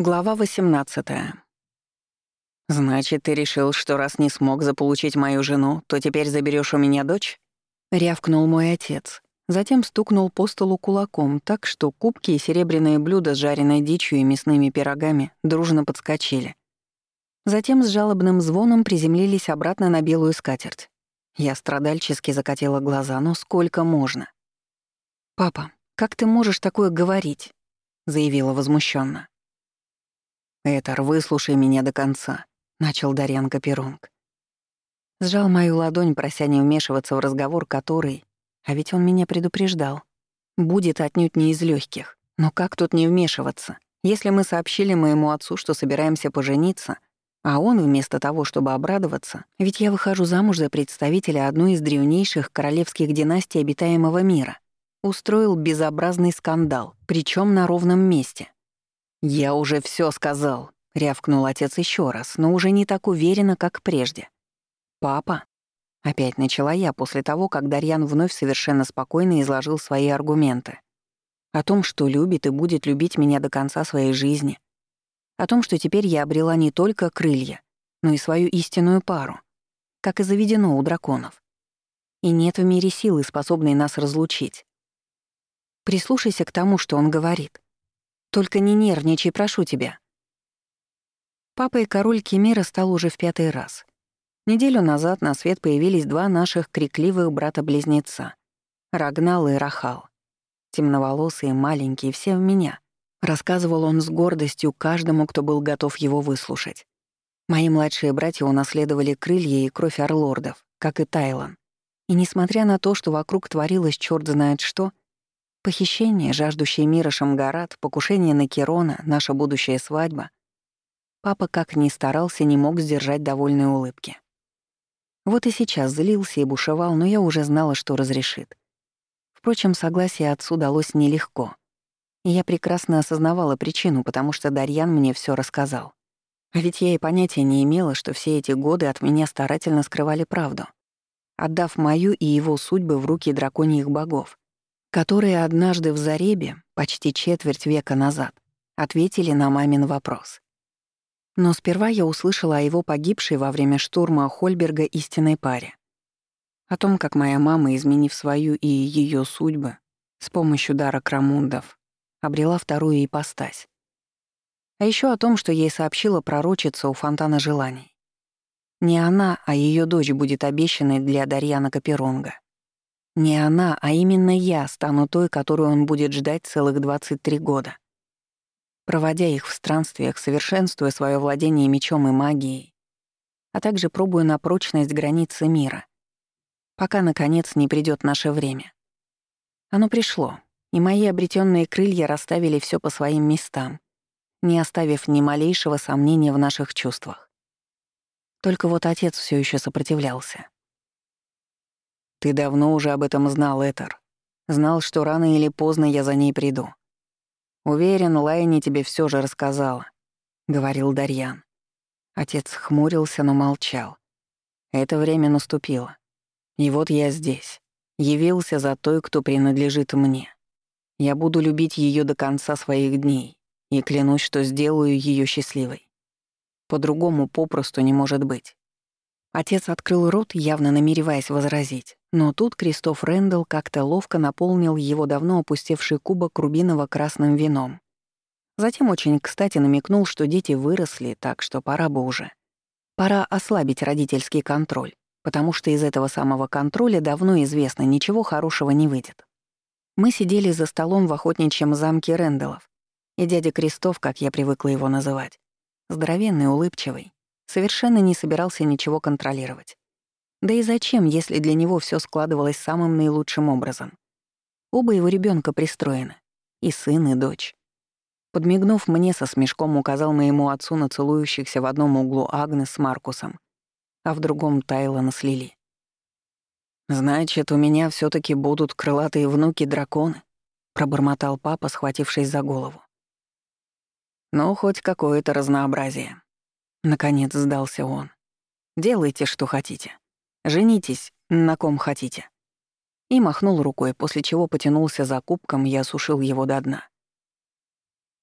Глава 18. «Значит, ты решил, что раз не смог заполучить мою жену, то теперь заберешь у меня дочь?» — рявкнул мой отец. Затем стукнул по столу кулаком так, что кубки и серебряные блюда с жареной дичью и мясными пирогами дружно подскочили. Затем с жалобным звоном приземлились обратно на белую скатерть. Я страдальчески закатила глаза, но сколько можно? «Папа, как ты можешь такое говорить?» — заявила возмущенно. «Этар, выслушай меня до конца», — начал Дарьян Каперунг. Сжал мою ладонь, прося не вмешиваться в разговор, который... А ведь он меня предупреждал. Будет отнюдь не из легких. Но как тут не вмешиваться? Если мы сообщили моему отцу, что собираемся пожениться, а он вместо того, чтобы обрадоваться, ведь я выхожу замуж за представителя одной из древнейших королевских династий обитаемого мира, устроил безобразный скандал, причем на ровном месте. «Я уже все сказал», — рявкнул отец еще раз, но уже не так уверенно, как прежде. «Папа?» — опять начала я после того, как Дарьян вновь совершенно спокойно изложил свои аргументы. О том, что любит и будет любить меня до конца своей жизни. О том, что теперь я обрела не только крылья, но и свою истинную пару, как и заведено у драконов. И нет в мире силы, способной нас разлучить. Прислушайся к тому, что он говорит. Только не нервничай, прошу тебя». Папа и король Кемира стал уже в пятый раз. Неделю назад на свет появились два наших крикливых брата-близнеца — Рагнал и Рахал. Темноволосые, маленькие, все в меня. Рассказывал он с гордостью каждому, кто был готов его выслушать. Мои младшие братья унаследовали крылья и кровь орлордов, как и Тайлан. И несмотря на то, что вокруг творилось черт знает что, Похищение, жаждущее мира Шамгарат, покушение на Кирона, наша будущая свадьба. Папа, как ни старался, не мог сдержать довольной улыбки. Вот и сейчас злился и бушевал, но я уже знала, что разрешит. Впрочем, согласие отцу далось нелегко. И я прекрасно осознавала причину, потому что Дарьян мне все рассказал. А ведь я и понятия не имела, что все эти годы от меня старательно скрывали правду, отдав мою и его судьбы в руки драконьих богов которые однажды в Заребе, почти четверть века назад, ответили на мамин вопрос. Но сперва я услышала о его погибшей во время штурма Хольберга истинной паре. О том, как моя мама, изменив свою и ее судьбы, с помощью дара Крамундов, обрела вторую ипостась. А еще о том, что ей сообщила пророчица у фонтана желаний. Не она, а ее дочь будет обещанной для Дарьяна Каперонга. Не она, а именно я стану той, которую он будет ждать целых 23 года. Проводя их в странствиях, совершенствуя свое владение мечом и магией, а также пробуя на прочность границы мира, пока, наконец, не придет наше время. Оно пришло, и мои обретенные крылья расставили все по своим местам, не оставив ни малейшего сомнения в наших чувствах. Только вот отец все еще сопротивлялся. Ты давно уже об этом знал, Этер. Знал, что рано или поздно я за ней приду. Уверен, Лайни тебе все же рассказала, — говорил Дарьян. Отец хмурился, но молчал. Это время наступило. И вот я здесь. Явился за той, кто принадлежит мне. Я буду любить ее до конца своих дней и клянусь, что сделаю ее счастливой. По-другому попросту не может быть. Отец открыл рот, явно намереваясь возразить, но тут Кристоф Рэндалл как-то ловко наполнил его давно опустевший кубок рубиново-красным вином. Затем очень кстати намекнул, что дети выросли, так что пора бы уже. Пора ослабить родительский контроль, потому что из этого самого контроля давно известно, ничего хорошего не выйдет. Мы сидели за столом в охотничьем замке Рэндаллов, и дядя Кристоф, как я привыкла его называть, здоровенный, улыбчивый, совершенно не собирался ничего контролировать. Да и зачем, если для него все складывалось самым наилучшим образом? Оба его ребенка пристроены. И сын, и дочь. Подмигнув мне, со смешком указал моему отцу на целующихся в одном углу Агнес с Маркусом, а в другом Тайлона с Лили. «Значит, у меня все таки будут крылатые внуки-драконы», — пробормотал папа, схватившись за голову. «Ну, хоть какое-то разнообразие». Наконец сдался он. «Делайте, что хотите». Женитесь, на ком хотите». И махнул рукой, после чего потянулся за кубком и осушил его до дна.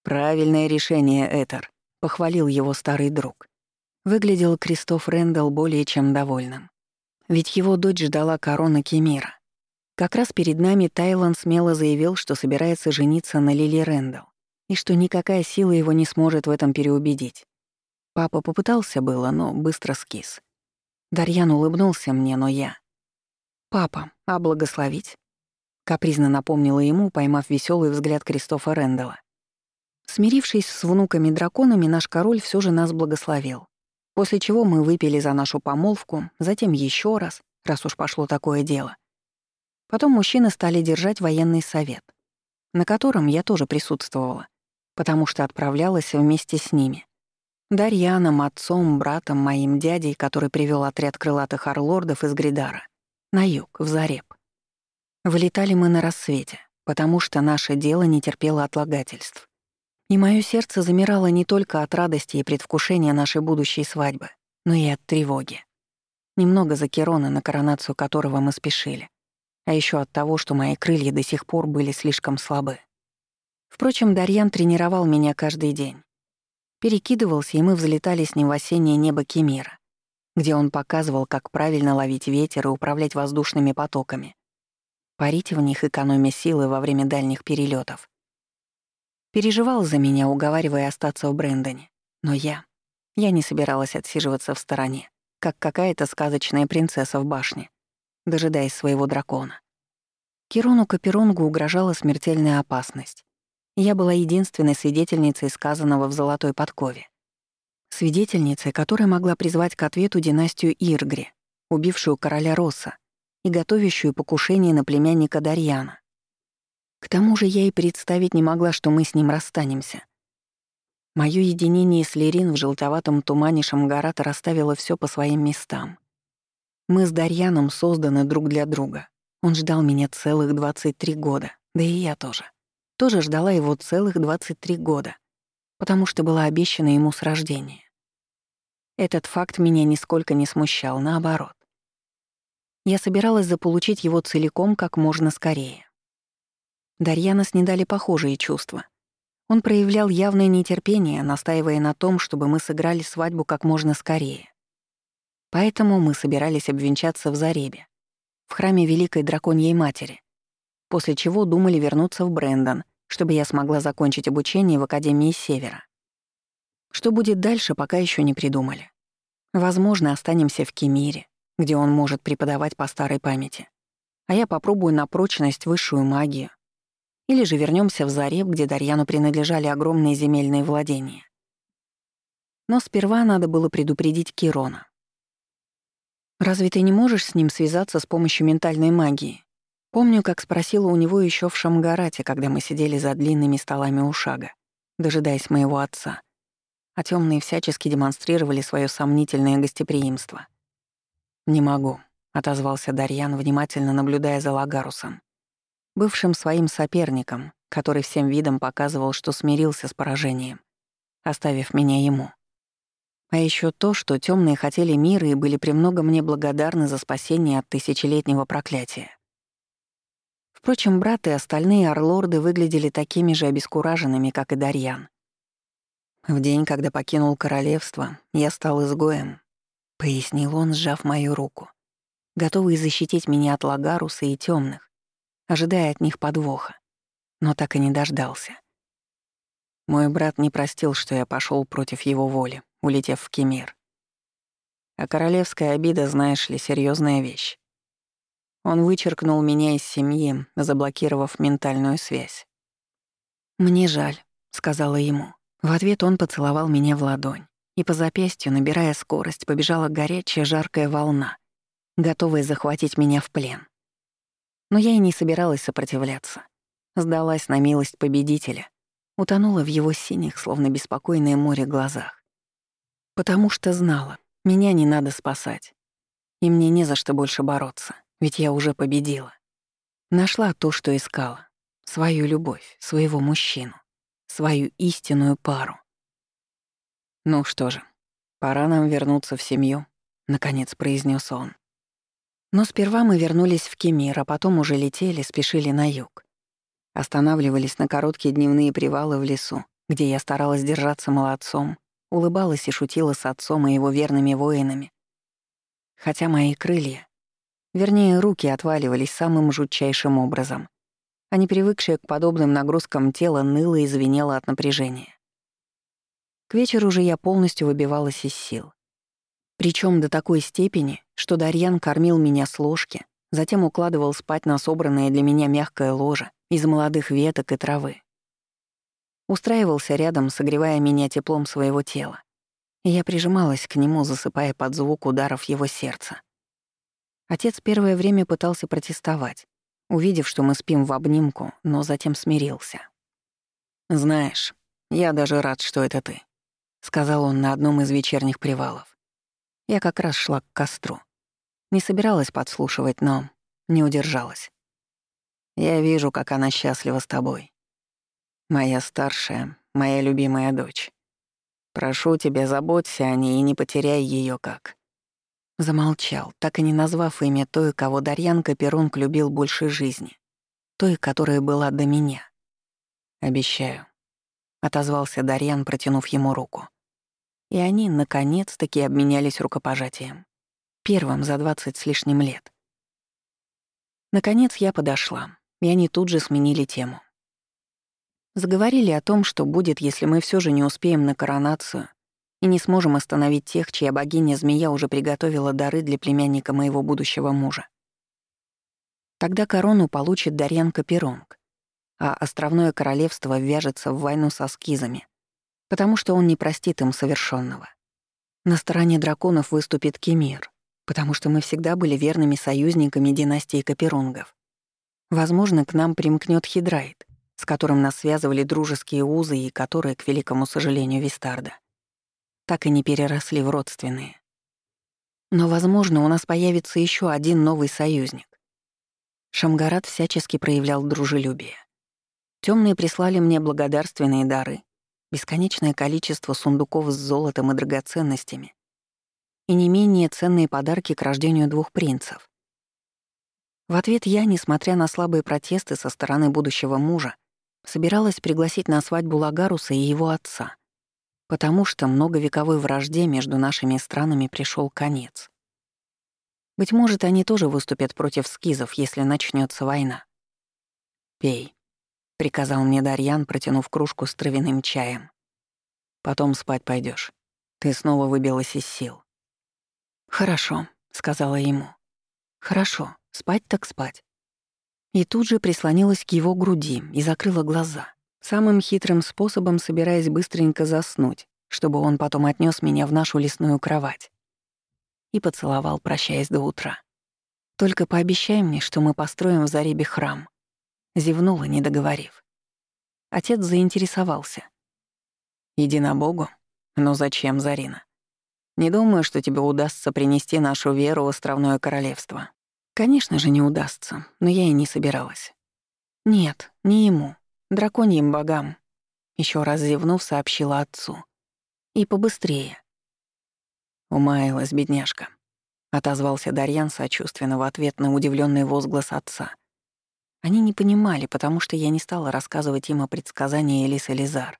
«Правильное решение, Этер», — похвалил его старый друг. Выглядел Кристоф Рэндалл более чем довольным. Ведь его дочь ждала короны Кемира. Как раз перед нами Тайлан смело заявил, что собирается жениться на Лили Рэндалл, и что никакая сила его не сможет в этом переубедить. Папа попытался было, но быстро скис. Дарьян улыбнулся мне, но я... «Папа, а благословить?» Капризно напомнила ему, поймав веселый взгляд Кристофа Рэндалла. Смирившись с внуками-драконами, наш король все же нас благословил. После чего мы выпили за нашу помолвку, затем еще раз, раз уж пошло такое дело. Потом мужчины стали держать военный совет, на котором я тоже присутствовала, потому что отправлялась вместе с ними. Дарьяном, отцом, братом, моим дядей, который привел отряд крылатых орлордов из Гридара, на юг, в Зареб. Вылетали мы на рассвете, потому что наше дело не терпело отлагательств. И мое сердце замирало не только от радости и предвкушения нашей будущей свадьбы, но и от тревоги. Немного за Керона, на коронацию которого мы спешили. А еще от того, что мои крылья до сих пор были слишком слабы. Впрочем, Дарьян тренировал меня каждый день. Перекидывался, и мы взлетали с ним в осеннее небо Кемира, где он показывал, как правильно ловить ветер и управлять воздушными потоками. Парить в них, экономя силы во время дальних перелетов. Переживал за меня, уговаривая остаться в Брэндоне. Но я... Я не собиралась отсиживаться в стороне, как какая-то сказочная принцесса в башне, дожидаясь своего дракона. Кирону Каперонгу угрожала смертельная опасность. Я была единственной свидетельницей сказанного в «Золотой подкове». Свидетельницей, которая могла призвать к ответу династию Иргри, убившую короля Росса и готовящую покушение на племянника Дарьяна. К тому же я и представить не могла, что мы с ним расстанемся. Моё единение с Лерин в желтоватом тумане Шамгарата расставило всё по своим местам. Мы с Дарьяном созданы друг для друга. Он ждал меня целых 23 года, да и я тоже. Тоже ждала его целых 23 года, потому что была обещана ему с рождения. Этот факт меня нисколько не смущал, наоборот. Я собиралась заполучить его целиком как можно скорее. Дарьяна снедали похожие чувства. Он проявлял явное нетерпение, настаивая на том, чтобы мы сыграли свадьбу как можно скорее. Поэтому мы собирались обвенчаться в Заребе, в храме Великой Драконьей Матери, после чего думали вернуться в Брэндон, чтобы я смогла закончить обучение в Академии Севера. Что будет дальше, пока еще не придумали. Возможно, останемся в Кемире, где он может преподавать по старой памяти. А я попробую на прочность высшую магию, или же вернемся в Зареб, где Дарьяну принадлежали огромные земельные владения. Но сперва надо было предупредить Кирона. «Разве ты не можешь с ним связаться с помощью ментальной магии?» Помню, как спросила у него еще в Шамгарате, когда мы сидели за длинными столами у шага, дожидаясь моего отца. А темные всячески демонстрировали свое сомнительное гостеприимство. «Не могу», — отозвался Дарьян, внимательно наблюдая за Лагарусом бывшим своим соперником, который всем видом показывал, что смирился с поражением, оставив меня ему. А еще то, что темные хотели мира и были премного мне благодарны за спасение от тысячелетнего проклятия. Впрочем, брат и остальные орлорды выглядели такими же обескураженными, как и Дарьян. В день, когда покинул королевство, я стал изгоем, — пояснил он, сжав мою руку, готовый защитить меня от Лагаруса и темных, ожидая от них подвоха, но так и не дождался. Мой брат не простил, что я пошел против его воли, улетев в Кемир. А королевская обида, знаешь ли, серьезная вещь. Он вычеркнул меня из семьи, заблокировав ментальную связь. «Мне жаль», — сказала ему. В ответ он поцеловал меня в ладонь, и по запястью, набирая скорость, побежала горячая жаркая волна, готовая захватить меня в плен. Но я и не собиралась сопротивляться. Сдалась на милость победителя, утонула в его синих, словно беспокойное море, глазах. Потому что знала, меня не надо спасать. И мне не за что больше бороться, ведь я уже победила. Нашла то, что искала. Свою любовь, своего мужчину, свою истинную пару. «Ну что же, пора нам вернуться в семью», — наконец произнес он. Но сперва мы вернулись в Кемир, а потом уже летели, спешили на юг. Останавливались на короткие дневные привалы в лесу, где я старалась держаться молодцом, улыбалась и шутила с отцом и его верными воинами. Хотя мои крылья, вернее, руки отваливались самым жутчайшим образом, а не к подобным нагрузкам тело ныло и звенело от напряжения. К вечеру же я полностью выбивалась из сил. Причем до такой степени, что Дарьян кормил меня с ложки, затем укладывал спать на собранное для меня мягкое ложе из молодых веток и травы. Устраивался рядом, согревая меня теплом своего тела. И я прижималась к нему, засыпая под звук ударов его сердца. Отец первое время пытался протестовать, увидев, что мы спим в обнимку, но затем смирился. «Знаешь, я даже рад, что это ты», — сказал он на одном из вечерних привалов. Я как раз шла к костру. Не собиралась подслушивать, но не удержалась. Я вижу, как она счастлива с тобой. Моя старшая, моя любимая дочь. Прошу тебя, заботься о ней и не потеряй ее как». Замолчал, так и не назвав имя той, кого Дарьян Каперунг любил больше жизни. Той, которая была до меня. «Обещаю», — отозвался Дарьян, протянув ему руку. И они, наконец-таки, обменялись рукопожатием. Первым за двадцать с лишним лет. Наконец я подошла, и они тут же сменили тему. Заговорили о том, что будет, если мы все же не успеем на коронацию и не сможем остановить тех, чья богиня-змея уже приготовила дары для племянника моего будущего мужа. Тогда корону получит Дарьян Каперонг, а островное королевство вяжется в войну со скизами, потому что он не простит им совершенного. На стороне драконов выступит Кемир, потому что мы всегда были верными союзниками династии Каперунгов. Возможно, к нам примкнет Хидрайт, с которым нас связывали дружеские узы и которые, к великому сожалению, Вистарда, так и не переросли в родственные. Но, возможно, у нас появится еще один новый союзник. Шамгарат всячески проявлял дружелюбие. Темные прислали мне благодарственные дары, бесконечное количество сундуков с золотом и драгоценностями и не менее ценные подарки к рождению двух принцев. В ответ я, несмотря на слабые протесты со стороны будущего мужа, собиралась пригласить на свадьбу Лагаруса и его отца, потому что многовековой вражде между нашими странами пришел конец. Быть может, они тоже выступят против скизов, если начнется война. «Пей», — приказал мне Дарьян, протянув кружку с травяным чаем. «Потом спать пойдешь. Ты снова выбилась из сил». «Хорошо», — сказала ему. «Хорошо, спать так спать. И тут же прислонилась к его груди и закрыла глаза, самым хитрым способом собираясь быстренько заснуть, чтобы он потом отнес меня в нашу лесную кровать. И поцеловал, прощаясь до утра. «Только пообещай мне, что мы построим в Заребе храм», — зевнула, не договорив. Отец заинтересовался. «Иди на Богу? Но зачем, Зарина? Не думаю, что тебе удастся принести нашу веру в островное королевство. Конечно же, не удастся, но я и не собиралась. Нет, не ему, драконьим богам. Еще раз зевнув, сообщила отцу. И побыстрее. Умаялась бедняжка. Отозвался Дарьян сочувственно в ответ на удивленный возглас отца. Они не понимали, потому что я не стала рассказывать им о предсказании Элисы Лизар,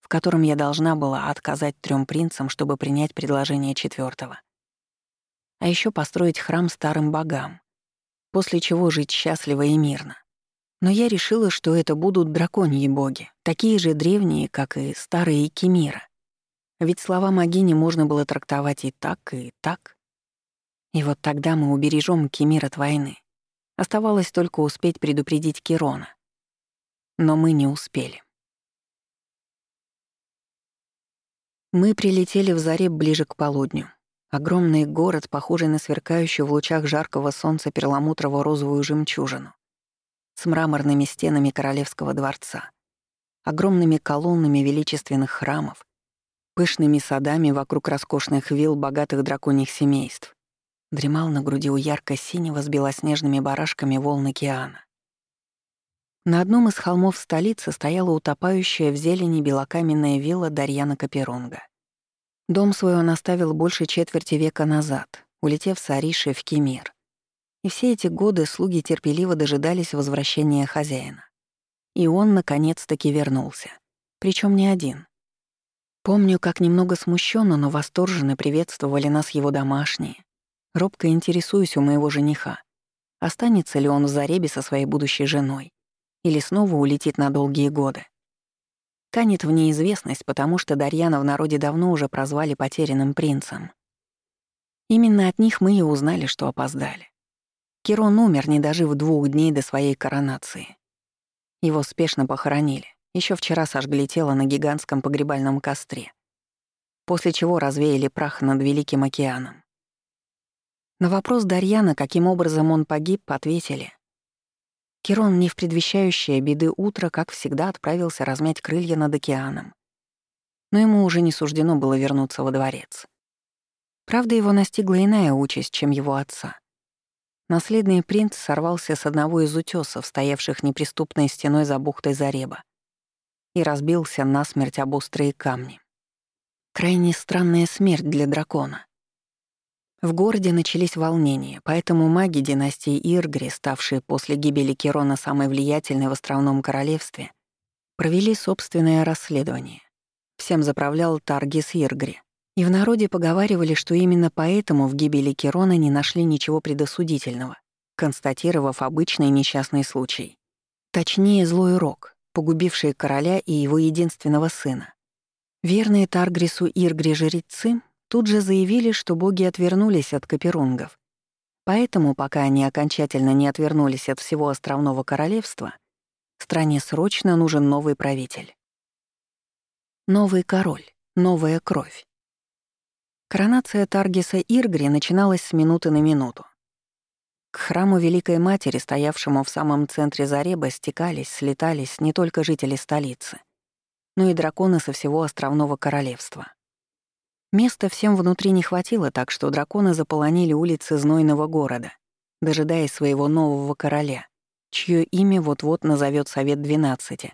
в котором я должна была отказать трем принцам, чтобы принять предложение четвертого а еще построить храм старым богам, после чего жить счастливо и мирно. Но я решила, что это будут драконьи боги, такие же древние, как и старые Кемира. Ведь слова Магини можно было трактовать и так, и так. И вот тогда мы убережем Кемир от войны. Оставалось только успеть предупредить Кирона. Но мы не успели. Мы прилетели в Зареб ближе к полудню. Огромный город, похожий на сверкающую в лучах жаркого солнца перламутрово-розовую жемчужину, с мраморными стенами королевского дворца, огромными колоннами величественных храмов, пышными садами вокруг роскошных вилл богатых драконьих семейств, дремал на груди у ярко-синего с белоснежными барашками волн океана. На одном из холмов столицы стояла утопающая в зелени белокаменная вилла Дарьяна Каперунга. Дом свой он оставил больше четверти века назад, улетев с Ариши в Кемир. И все эти годы слуги терпеливо дожидались возвращения хозяина. И он, наконец-таки, вернулся. причем не один. Помню, как немного смущенно, но восторженно приветствовали нас его домашние. Робко интересуюсь у моего жениха, останется ли он в Заребе со своей будущей женой или снова улетит на долгие годы. Канет в неизвестность, потому что Дарьяна в народе давно уже прозвали потерянным принцем. Именно от них мы и узнали, что опоздали. Кирон умер, не дожив двух дней до своей коронации. Его спешно похоронили. Еще вчера сожгли тело на гигантском погребальном костре, после чего развеяли прах над Великим океаном. На вопрос Дарьяна, каким образом он погиб, ответили. Кирон, не в предвещающее беды утро, как всегда, отправился размять крылья над океаном. Но ему уже не суждено было вернуться во дворец. Правда, его настигла иная участь, чем его отца. Наследный принц сорвался с одного из утесов, стоявших неприступной стеной за бухтой Зареба, и разбился насмерть об острые камни. Крайне странная смерть для дракона. В городе начались волнения, поэтому маги династии Иргри, ставшие после гибели Кирона самой влиятельной в островном королевстве, провели собственное расследование. Всем заправлял Таргис Иргри. И в народе поговаривали, что именно поэтому в гибели Кирона не нашли ничего предосудительного, констатировав обычный несчастный случай. Точнее, злой рок, погубивший короля и его единственного сына. Верные Таргрису Иргри жрецы тут же заявили, что боги отвернулись от каперунгов. Поэтому, пока они окончательно не отвернулись от всего островного королевства, стране срочно нужен новый правитель. Новый король, новая кровь. Коронация Таргиса Иргри начиналась с минуты на минуту. К храму Великой Матери, стоявшему в самом центре Зареба, стекались, слетались не только жители столицы, но и драконы со всего островного королевства. Места всем внутри не хватило, так что драконы заполонили улицы знойного города, дожидаясь своего нового короля, чье имя вот-вот назовет Совет Двенадцати,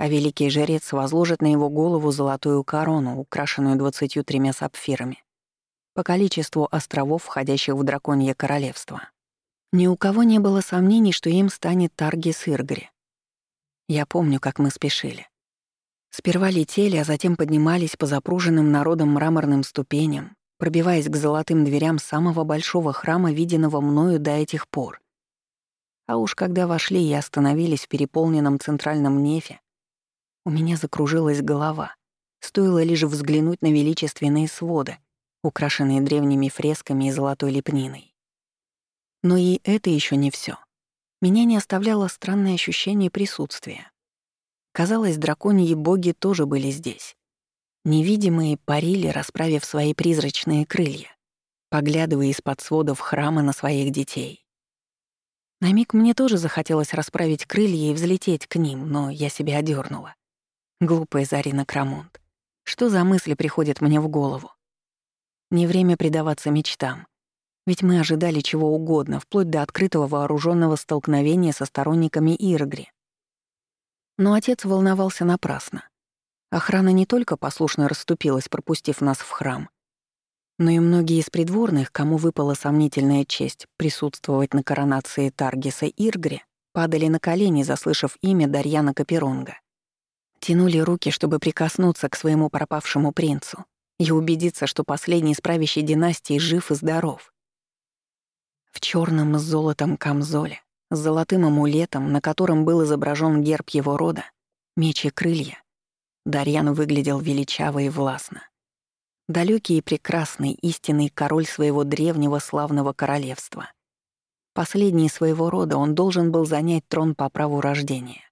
а великий жрец возложит на его голову золотую корону, украшенную двадцатью тремя сапфирами, по количеству островов, входящих в драконье королевство. Ни у кого не было сомнений, что им станет Таргис Иргри. Я помню, как мы спешили. Сперва летели, а затем поднимались по запруженным народом мраморным ступеням, пробиваясь к золотым дверям самого большого храма, виденного мною до этих пор. А уж когда вошли и остановились в переполненном центральном нефе, у меня закружилась голова. Стоило лишь взглянуть на величественные своды, украшенные древними фресками и золотой лепниной. Но и это еще не все. Меня не оставляло странное ощущение присутствия. Казалось, драконьи боги тоже были здесь. Невидимые парили, расправив свои призрачные крылья, поглядывая из-под сводов храма на своих детей. На миг мне тоже захотелось расправить крылья и взлететь к ним, но я себя одернула. Глупая Зарина Крамонт. Что за мысли приходят мне в голову? Не время предаваться мечтам. Ведь мы ожидали чего угодно, вплоть до открытого вооруженного столкновения со сторонниками Иргри. Но отец волновался напрасно. Охрана не только послушно расступилась, пропустив нас в храм, но и многие из придворных, кому выпала сомнительная честь присутствовать на коронации Таргиса Иргри, падали на колени, заслышав имя Дарьяна Каперонга. Тянули руки, чтобы прикоснуться к своему пропавшему принцу и убедиться, что последний из правящей династии жив и здоров. В черном с золотом камзоле, с золотым амулетом, на котором был изображен герб его рода, меч и крылья, Дарьян выглядел величаво и властно. Далекий и прекрасный истинный король своего древнего славного королевства. Последний своего рода он должен был занять трон по праву рождения.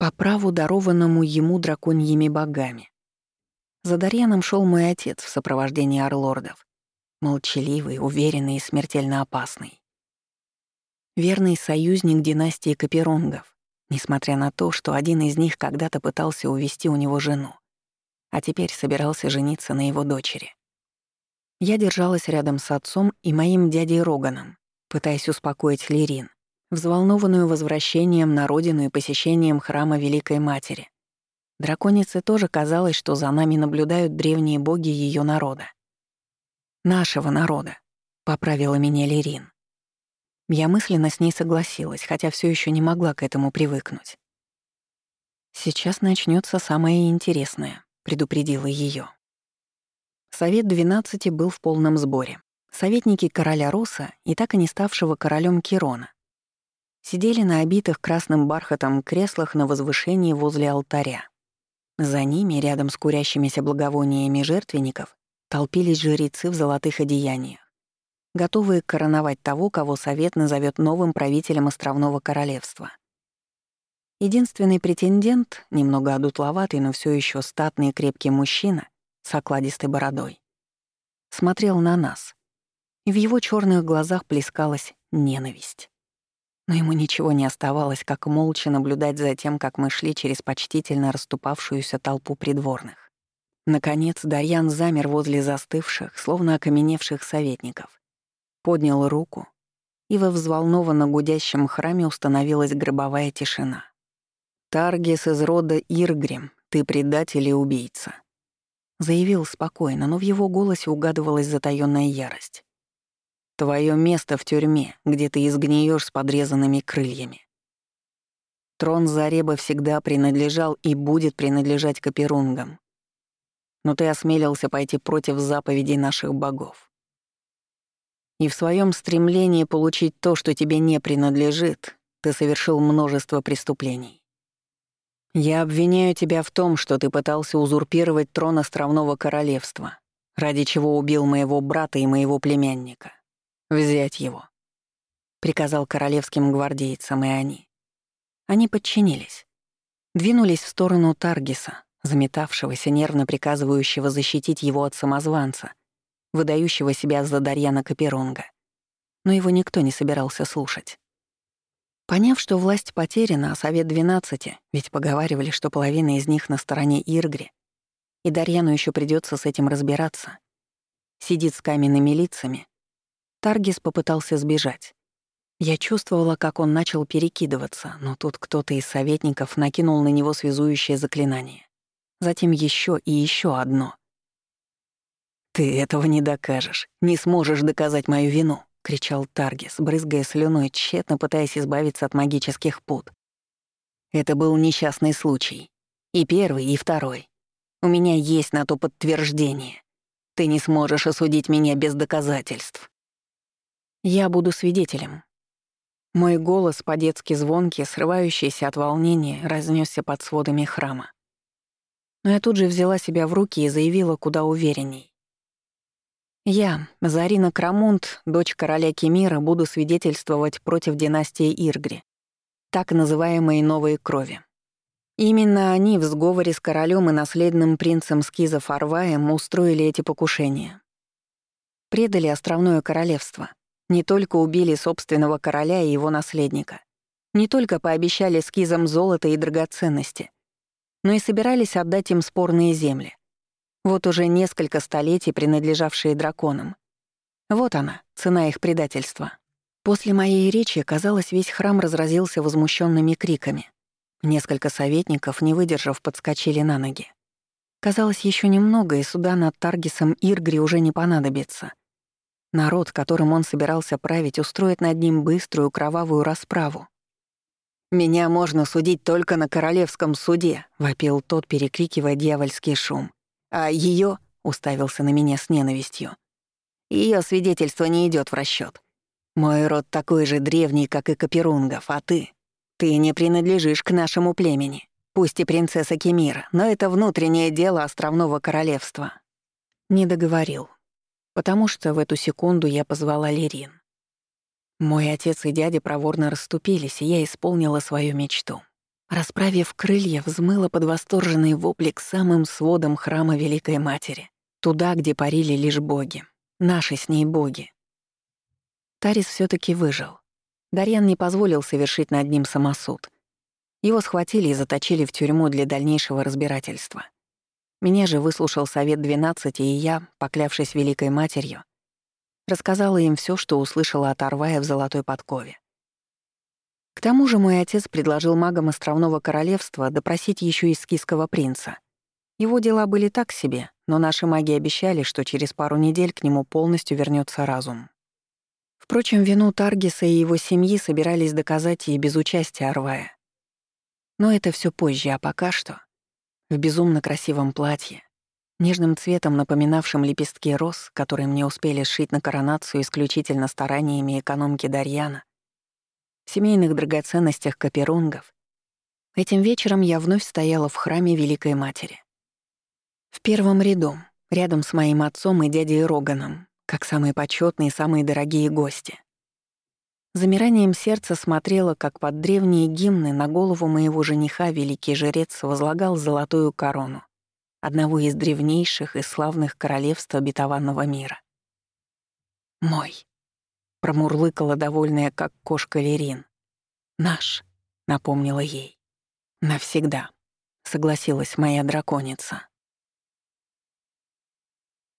По праву, дарованному ему драконьими богами. За Дарьяном шел мой отец в сопровождении орлордов, молчаливый, уверенный и смертельно опасный. Верный союзник династии Каперонгов, несмотря на то, что один из них когда-то пытался увести у него жену, а теперь собирался жениться на его дочери. Я держалась рядом с отцом и моим дядей Роганом, пытаясь успокоить Лирин, взволнованную возвращением на родину и посещением храма Великой Матери. Драконице тоже казалось, что за нами наблюдают древние боги ее народа. Нашего народа, поправила меня Лерин. Я мысленно с ней согласилась, хотя все еще не могла к этому привыкнуть. Сейчас начнется самое интересное, предупредила ее. Совет двенадцати был в полном сборе. Советники короля Роса и так и не ставшего королем Кирона. Сидели на обитых красным бархатом креслах на возвышении возле алтаря. За ними, рядом с курящимися благовониями жертвенников, толпились жрецы в золотых одеяниях, готовые короновать того, кого совет назовет новым правителем островного королевства. Единственный претендент, немного одутловатый, но все еще статный и крепкий мужчина с окладистой бородой, смотрел на нас. И в его черных глазах плескалась ненависть. Но ему ничего не оставалось, как молча наблюдать за тем, как мы шли через почтительно расступавшуюся толпу придворных. Наконец Дарьян замер возле застывших, словно окаменевших советников. Поднял руку, и во взволнованно гудящем храме установилась гробовая тишина. «Таргис из рода Иргрим, ты предатель и убийца», — заявил спокойно, но в его голосе угадывалась затаённая ярость. «Твоё место в тюрьме, где ты изгниешь с подрезанными крыльями». Трон Зареба всегда принадлежал и будет принадлежать Каперунгам. Но ты осмелился пойти против заповедей наших богов. И в своем стремлении получить то, что тебе не принадлежит, ты совершил множество преступлений. Я обвиняю тебя в том, что ты пытался узурпировать трон островного королевства, ради чего убил моего брата и моего племянника. Взять его. Приказал королевским гвардейцам, и они. Они подчинились. Двинулись в сторону Таргиса, заметавшегося, нервно приказывающего защитить его от самозванца, выдающего себя за Дарьяна Каперонга. Но его никто не собирался слушать. Поняв, что власть потеряна, а Совет двенадцати, ведь поговаривали, что половина из них на стороне Иргри, и Дарьяну еще придется с этим разбираться, сидит с каменными лицами, Таргис попытался сбежать. Я чувствовала, как он начал перекидываться, но тут кто-то из советников накинул на него связующее заклинание. Затем еще и еще одно. «Ты этого не докажешь, не сможешь доказать мою вину», — кричал Таргис, брызгая слюной, тщетно пытаясь избавиться от магических пут. Это был несчастный случай. И первый, и второй. У меня есть на то подтверждение. Ты не сможешь осудить меня без доказательств. Я буду свидетелем. Мой голос, по-детски звонкий, срывающийся от волнения, разнесся под сводами храма. Но я тут же взяла себя в руки и заявила куда уверенней. Я, Зарина Крамунд, дочь короля Кемира, буду свидетельствовать против династии Иргри, так называемой «новой крови». Именно они в сговоре с королем и наследным принцем Скизов Арваем устроили эти покушения. Предали островное королевство. Не только убили собственного короля и его наследника. Не только пообещали скизам золото и драгоценности, но и собирались отдать им спорные земли. Вот уже несколько столетий принадлежавшие драконам. Вот она, цена их предательства. После моей речи, казалось, весь храм разразился возмущенными криками. Несколько советников, не выдержав, подскочили на ноги. Казалось, еще немного, и суда над Таргисом Иргри уже не понадобится. Народ, которым он собирался править, устроит над ним быструю кровавую расправу. «Меня можно судить только на королевском суде», — вопил тот, перекрикивая дьявольский шум. А ее уставился на меня с ненавистью. Ее свидетельство не идет в расчет. Мой род такой же древний, как и Каперунгов, а ты? Ты не принадлежишь к нашему племени. Пусть и принцесса Кемира, но это внутреннее дело островного королевства. Не договорил, потому что в эту секунду я позвала Лерин. Мой отец и дядя проворно расступились, и я исполнила свою мечту. Расправив крылья, взмыла под восторженный вопли к самым сводам храма Великой Матери, туда, где парили лишь боги, наши с ней боги. Тарис все таки выжил. Дарьян не позволил совершить над ним самосуд. Его схватили и заточили в тюрьму для дальнейшего разбирательства. Меня же выслушал совет 12, и я, поклявшись Великой Матерью, рассказала им все, что услышала от Арвая в Золотой Подкове. К тому же мой отец предложил магам Островного Королевства допросить еще и скиского принца. Его дела были так себе, но наши маги обещали, что через пару недель к нему полностью вернется разум. Впрочем, вину Таргиса и его семьи собирались доказать и без участия Арвая. Но это все позже, а пока что в безумно красивом платье, нежным цветом напоминавшим лепестки роз, которые мне успели сшить на коронацию исключительно стараниями экономки Дарьяна, семейных драгоценностях каперунгов. Этим вечером я вновь стояла в храме Великой Матери. В первом ряду, рядом с моим отцом и дядей Роганом, как самые почетные и самые дорогие гости. Замиранием сердца смотрела, как под древние гимны на голову моего жениха великий жрец возлагал золотую корону, одного из древнейших и славных королевств обетованного мира. «Мой», — промурлыкала довольная, как кошка Лерин. «Наш», — напомнила ей. «Навсегда», — согласилась моя драконица.